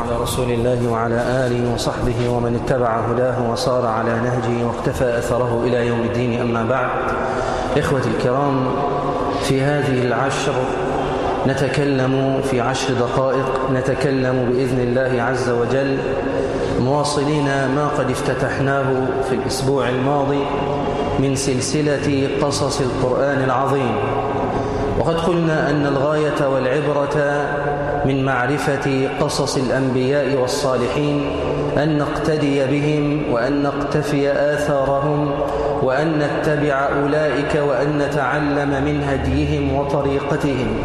على رسول الله وعلى آله وصحبه ومن اتبع هداه وصار على نهجه واقتفى أثره إلى يوم الدين. أما بعد إخوتي الكرام في هذه العشر نتكلم في عشر دقائق نتكلم بإذن الله عز وجل مواصلين ما قد افتتحناه في الأسبوع الماضي من سلسلة قصص القرآن العظيم. وقد قلنا أن الغاية والعبرة من معرفة قصص الأنبياء والصالحين أن نقتدي بهم وأن نقتفي آثارهم وأن نتبع أولئك وأن نتعلم من هديهم وطريقتهم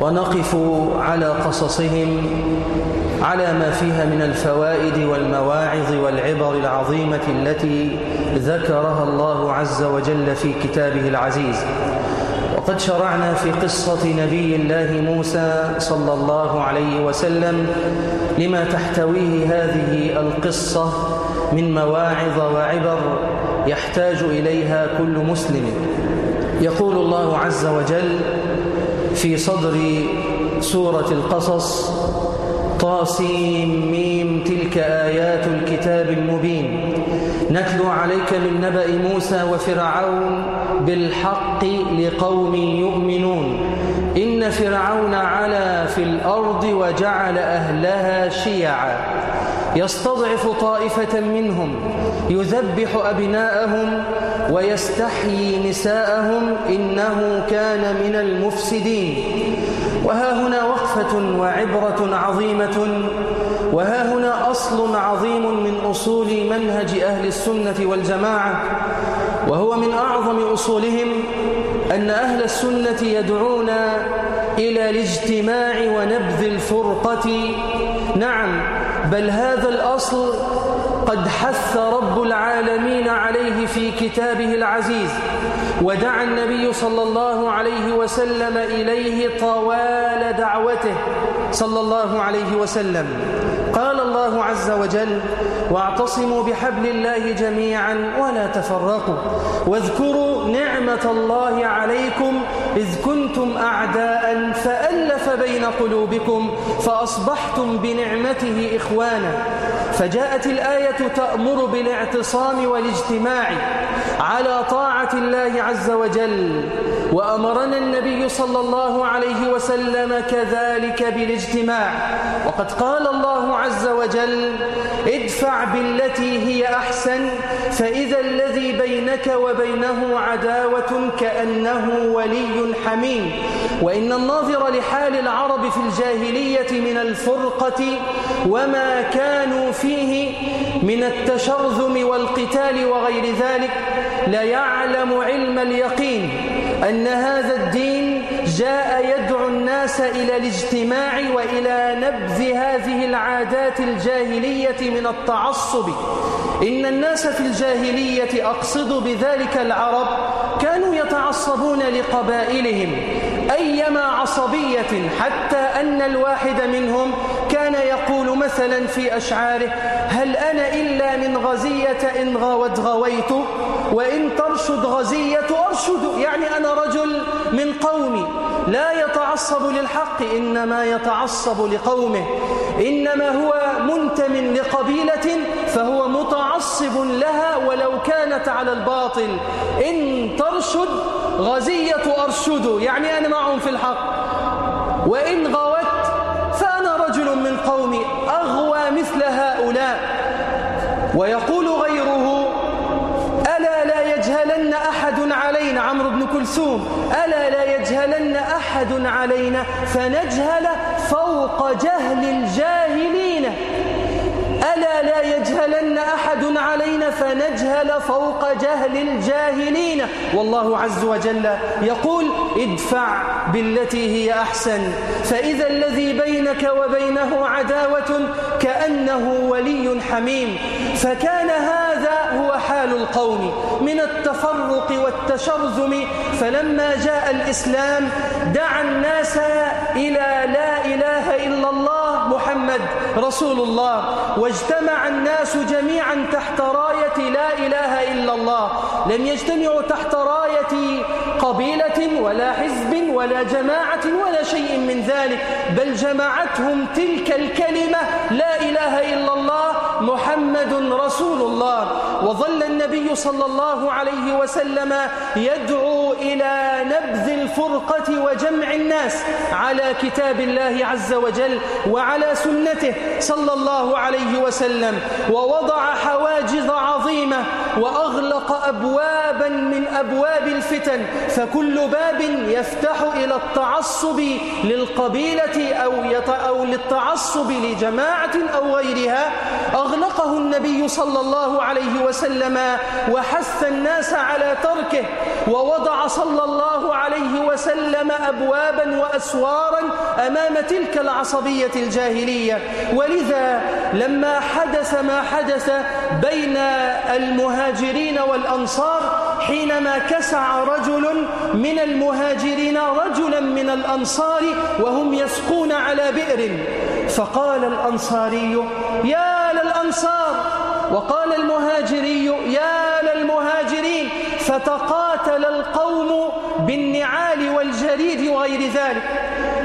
ونقف على قصصهم على ما فيها من الفوائد والمواعظ والعبر العظيمة التي ذكرها الله عز وجل في كتابه العزيز وقد شرعنا في قصة نبي الله موسى صلى الله عليه وسلم لما تحتويه هذه القصة من مواعظ وعبر يحتاج إليها كل مسلم. يقول الله عز وجل في صدر سورة القصص طاسيم ميم تلك آيات الكتاب المبين. نتلو عليك من نبأ موسى وفرعون بالحق لقوم يؤمنون. إن فرعون علا في الأرض وجعل أهلها شيعا. يستضعف طائفة منهم يذبح أبناءهم ويستحيي نساءهم إنه كان من المفسدين. وها هنا وقفة وعبرة عظيمة. وها أصل عظيم من أصول منهج أهل السنة والجماعة وهو من أعظم أصولهم أن أهل السنة يدعون إلى الاجتماع ونبذ الفرقة. نعم بل هذا الأصل قد حث رب العالمين عليه في كتابه العزيز ودعا النبي صلى الله عليه وسلم إليه طوال دعوته صلى الله عليه وسلم. قال الله عز وجل واعتصموا بحبل الله جميعا ولا تفرقوا. واذكروا نعمة الله عليكم إذ كنتم أعداء فألف بين قلوبكم فأصبحتم بنعمته إخوانا. فجاءت الآية تأمر بالاعتصام والاجتماع على طاعة الله عز وجل وأمرنا النبي صلى الله عليه وسلم كذلك بالاجتماع. وقد قال الله عز وجل ادفع بالتي هي أحسن فإذا الذي بينك وبينه عداوة كأنه ولي حميم. وإن الناظر لحال العرب في الجاهلية من الفرقة وما كانوا فيه من التشرذم والقتال وغير ذلك ليعلم علم اليقين أن هذا الدين جاء يدعو الناس إلى الاجتماع وإلى نبذ هذه العادات الجاهلية من التعصب. إن الناس في الجاهلية أقصد بذلك العرب كانوا يتعصبون لقبائلهم أيما عصبية حتى أن الواحد منهم كان يقول مثلا في أشعاره هل أنا إلا من غزية إن غاوت غويت؟ وإن ترشد غزية أرشد يعني أنا رجل من قومي. لا يتعصب للحق إنما يتعصب لقومه. إنما هو منتم لقبيلة فهو متعصب لها ولو كانت على الباطل. إن ترشد غزية أرشد. يعني أنا معهم في الحق. وإن غوت فأنا رجل من قومي أغوى مثل هؤلاء. ويقول غيره ألا لا يجهلن أحد علينا؟ عمرو بن كلثوم ألا لا يجهلن أحد علينا؟ فنجهل فوق جهل الجاهلين. يجهلن أحد علينا فنجهل فوق جهل الجاهلين. والله عز وجل يقول ادفع بالتي هي أحسن فإذا الذي بينك وبينه عداوة كأنه ولي حميم. فكان هذا هو حال القوم من التفرق والتشرذم. فلما جاء الإسلام دعا الناس إلى لا إله إلا الله محمد رسول الله واجتمع الناس جميعا تحت راية لا إله إلا الله. لم يجتمعوا تحت راية قبيلة ولا حزب ولا جماعة ولا شيء من ذلك بل جمعتهم تلك الكلمة لا إله إلا الله محمد رسول الله. وظل النبي صلى الله عليه وسلم يدعو إلى نبذ الفرقة وجمع الناس على كتاب الله عز وجل وعلى سنته صلى الله عليه وسلم. ووضع حواجز عظيمة وأغلق أبوابا من أبواب الفتن فكل باب يفتح إلى التعصب للقبيلة أو, أو للتعصب لجماعة أو غيرها. أغلقه النبي صلى الله عليه وسلم وحث الناس على تركه ووضع صلى الله عليه وسلم أبوابا وأسوارا أمام تلك العصبية الجاهلية. ولذا لما حدث ما حدث بين المهاجرين والأنصار حينما كسع رجل من المهاجرين رجلا من الأنصار وهم يسقون على بئر. فقال الأنصاري يا للأنصار! وقال المهاجري يا للمهاجرين! فتقاتل القوم بالنعال والجريد وغير ذلك.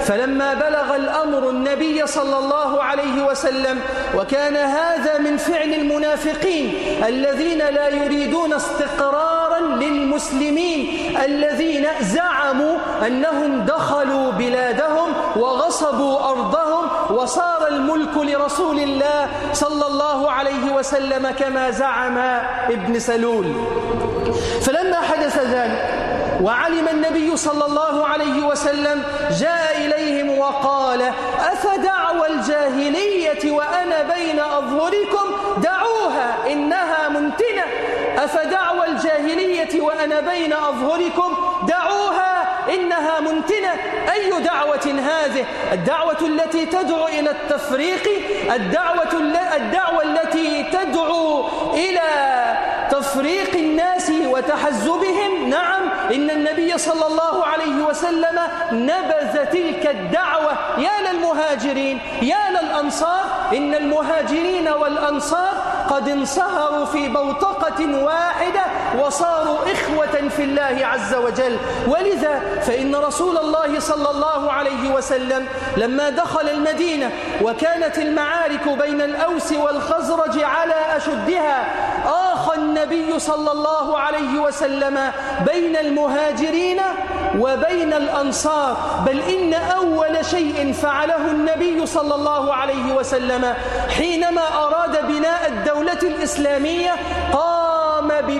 فلما بلغ الأمر النبي صلى الله عليه وسلم وكان هذا من فعل المنافقين الذين لا يريدون استقرارا للمسلمين الذين زعموا أنهم دخلوا بلادهم وغصبوا أرضهم وصار الملك لرسول الله صلى الله عليه وسلم كما زعم ابن سلول. فلما ذلك وعلم النبي صلى الله عليه وسلم جاء إليهم وقال أفدعوى الجاهلية وأنا بين أظهركم؟ دعوها إنها منتنة. أفدعوى الجاهلية وأنا بين أظهركم؟ دعوها إنها منتنة. أي دعوة هذه؟ الدعوة التي تدعو إلى التفريق الدعوة, الدعوة التي تدعو إلى تفريق الناس وتحزبهم. نعم إن النبي صلى الله عليه وسلم نبذ تلك الدعوة. يا للمهاجرين يا للأنصار. إن المهاجرين والأنصار قد انصهروا في واحدة وصاروا إخوة في الله عز وجل. ولذا فإن رسول الله صلى الله عليه وسلم لما دخل المدينة وكانت المعارك بين الأوس والخزرج على أشدها آخى النبي صلى الله عليه وسلم بين المهاجرين وبين الأنصار. بل إن أول شيء فعله النبي صلى الله عليه وسلم حينما أراد بناء الدولة الإسلامية قام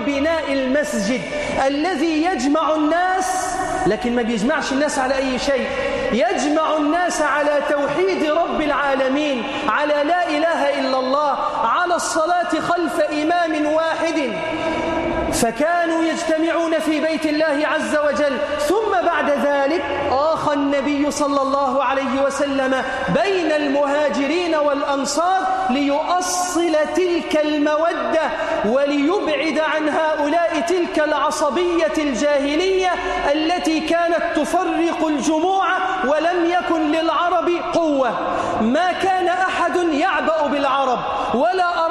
ببناء المسجد الذي يجمع الناس لكن ما بيجمعش الناس على أي شيء. يجمع الناس على توحيد رب العالمين على لا إله إلا الله على الصلاة خلف إمام واحد. فكانوا يجتمعون في بيت الله عز وجل. ثم بعد ذلك آخى النبي صلى الله عليه وسلم بين المهاجرين والأنصار ليؤصل تلك المودة وليبعد عن هؤلاء تلك العصبية الجاهلية التي كانت تفرق الجموع ولم يكن للعرب قوة. ما كان أحد يعبأ بالعرب ولا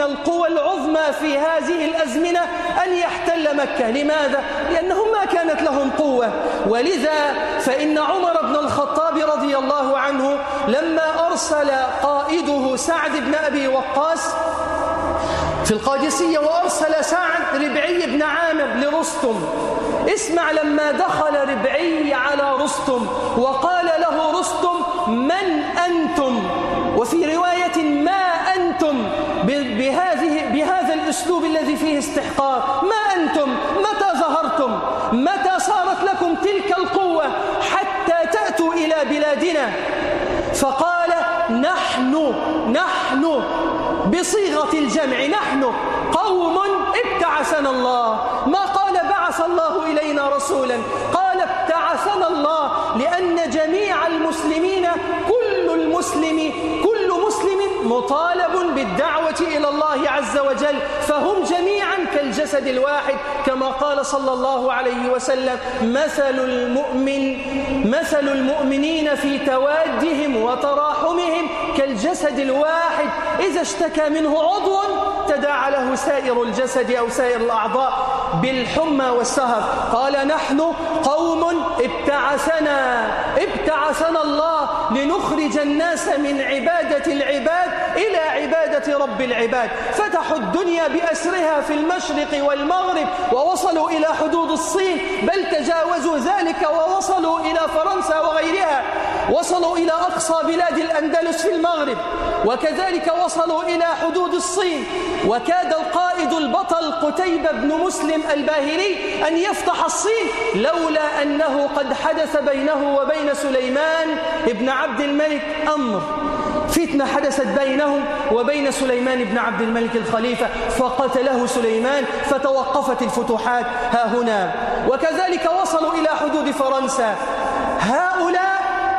من القوى العظمى في هذه الأزمنة أن يحتل مكة. لماذا؟ لأنهم ما كانت لهم قوة. ولذا فإن عمر بن الخطاب رضي الله عنه لما أرسل قائده سعد بن أبي وقاص في القادسية وأرسل سعد ربعي بن عامر لرستم اسمع لما دخل ربعي على رستم وقال له رستم من أنتم؟ وفي رواية ما أنتم بهذه بهذا الأسلوب الذي فيه استحقاق. ما أنتم؟ متى ظهرتم؟ متى صارت لكم تلك القوة حتى تأتوا إلى بلادنا؟ فقال نحن نحن بصيغة الجمع نحن قوم ابتعثنا الله. ما قال بعث الله إلينا رسولا؟ قال ابتعثنا الله لأن جميع المسلمين كل المسلم كل مطالب بالدعوة إلى الله عز وجل فهم جميعا كالجسد الواحد كما قال صلى الله عليه وسلم مثل المؤمن مثل المؤمنين في توادهم وتراحمهم كالجسد الواحد إذا اشتكى منه عضو تداعى له سائر الجسد أو سائر الأعضاء بالحمى والسهر. قال نحن قوم ابتعثنا الله لنخرج الناس من عبادة العباد إلى عبادة رب العباد. فتحوا الدنيا بأسرها في المشرق والمغرب ووصلوا إلى حدود الصين بل تجاوزوا ذلك ووصلوا إلى فرنسا وغيرها. وصلوا إلى أقصى بلاد الأندلس في المغرب وكذلك وصلوا إلى حدود الصين وكاد القائد البطل قتيبة بن مسلم الباهلي أن يفتح الصين لولا أنه قد حدث بينه وبين سليمان ابن عبد الملك أمر. فتنة حدثت بينهم وبين سليمان بن عبد الملك الخليفة فقتله سليمان فتوقفت الفتوحات ها هنا. وكذلك وصلوا إلى حدود فرنسا. هؤلاء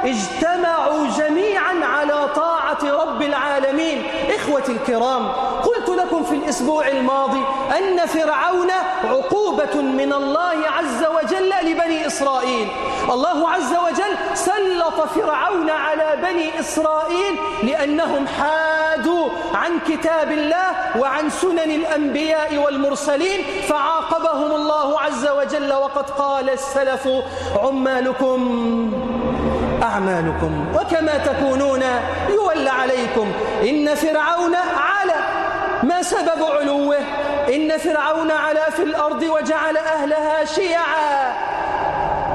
اجتمعوا جميعا على طاعة رب العالمين. إخوتي الكرام قلت لكم في الأسبوع الماضي أن فرعون عقوبة من الله عز وجل لبني إسرائيل. الله عز وجل سلط فرعون على بني إسرائيل لأنهم حادوا عن كتاب الله وعن سنن الأنبياء والمرسلين فعاقبهم الله عز وجل. وقد قال السلف عمالكم أعمالكم وكما تكونون يولى عليكم. إن فرعون على ما سبب علوه؟ إن فرعون علا في الأرض وجعل أهلها شيعا.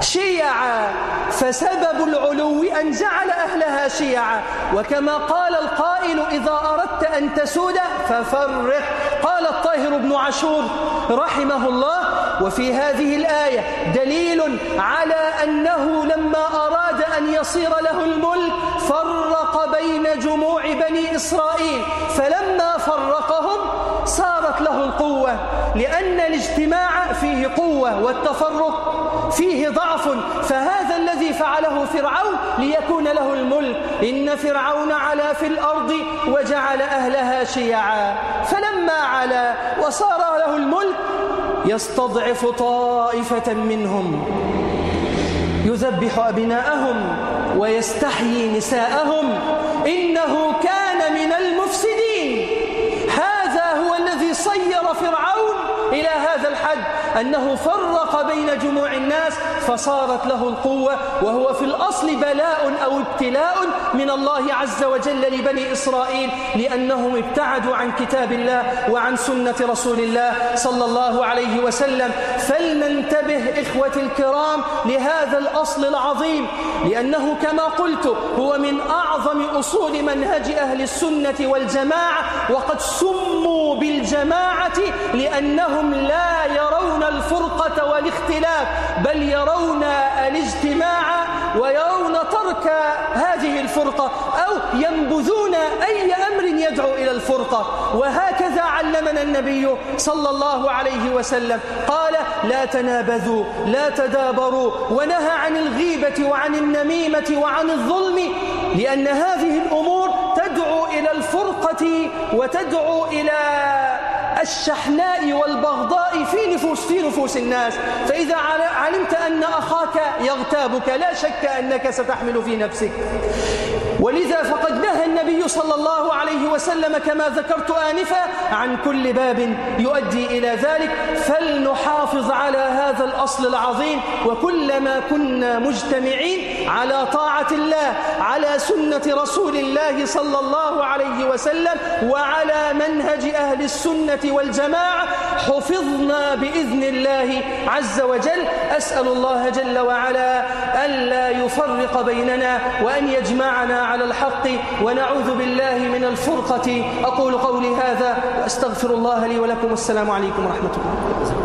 شيعا. فسبب العلو أن جعل أهلها شيعا. وكما قال القائل إذا أردت أن تسود ففرق. قال الطاهر بن عاشور رحمه الله وفي هذه الآية دليل على أنه لما أراد أن يصير له الملك فرق بين جموع بني إسرائيل فلما فرقهم صارت له القوة لأن الاجتماع فيه قوة والتفرق فيه ضعف فهذا الذي فعله فرعون ليكون له الملك. إن فرعون علا في الأرض وجعل أهلها شيعا فلما علا وصار له الملك يستضعف طائفة منهم. يذبح أبناءهم ويستحيي نساءهم إنه كان من المفسدين هذا هو الذي صير فرعون إلى الحد أنه فرق بين جموع الناس فصارت له القوة وهو في الأصل بلاء أو ابتلاء من الله عز وجل لبني إسرائيل لأنهم ابتعدوا عن كتاب الله وعن سنة رسول الله صلى الله عليه وسلم. فلننتبه إخوتي الكرام لهذا الأصل العظيم لأنه كما قلت هو من أعظم أصول منهج أهل السنة والجماعة وقد سموا بالجماعة لأنهم لا يرون الفرقة والاختلاف بل يرون الاجتماع ويرون ترك هذه الفرقة أو ينبذون أي أمر يدعو إلى الفرقة. وهكذا علمنا النبي صلى الله عليه وسلم قال لا تنابذوا لا تدابروا ونهى عن الغيبة وعن النميمة وعن الظلم لأن هذه الأمور تدعو إلى الفرقة وتدعو إلى الشحناء والبغضاء في نفوس في نفوس الناس. فإذا علمت أن أخاك يغتابك لا شك أنك ستحمل في نفسك. ولذا فقد نهى النبي صلى الله عليه وسلم كما ذكرت آنفا عن كل باب يؤدي إلى ذلك فلنحافظ على هذا الأصل العظيم وكلما كنا مجتمعين على طاعة الله على سنة رسول الله صلى الله عليه وسلم وعلى منهج أهل السنة والجماعة حفظنا بإذن الله عز وجل. أسأل الله جل وعلا ألا يفرق بيننا وأن يجمعنا على الحق. ونعوذ بالله من الفرقة. أقول قولي هذا وأستغفر الله لي ولكم. والسلام عليكم ورحمة الله.